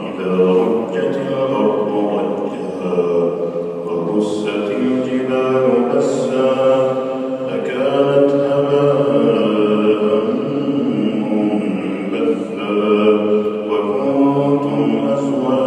إذا رجت الأرض رجها وبست الجبال بسا أكانت أباء بسا وكنتم أزواجا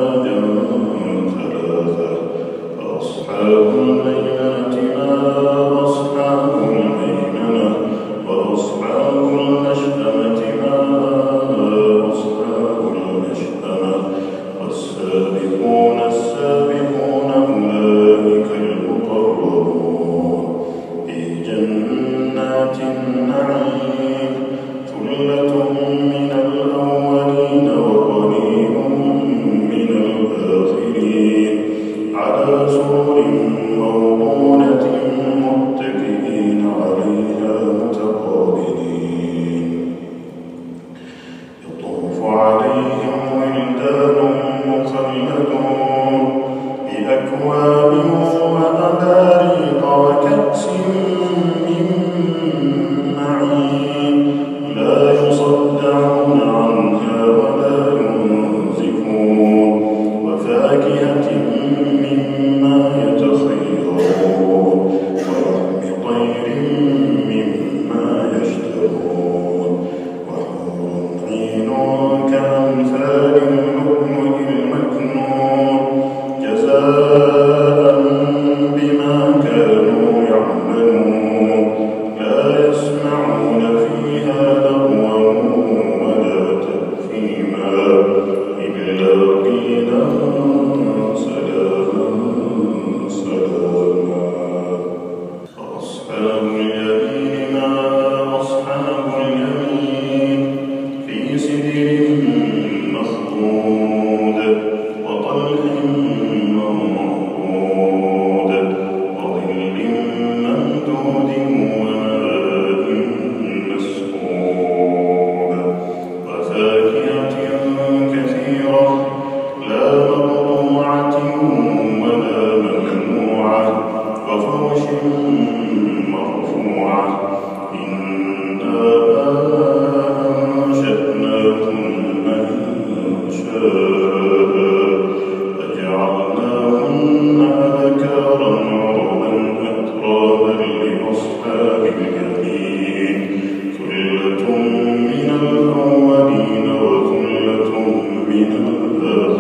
uh,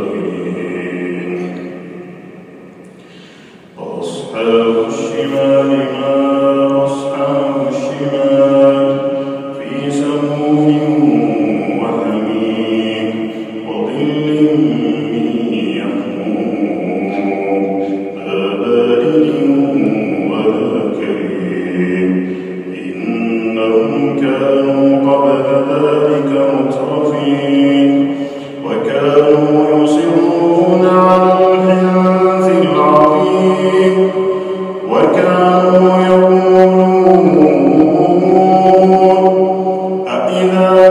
Amen.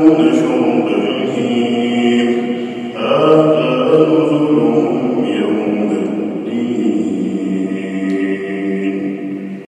anjo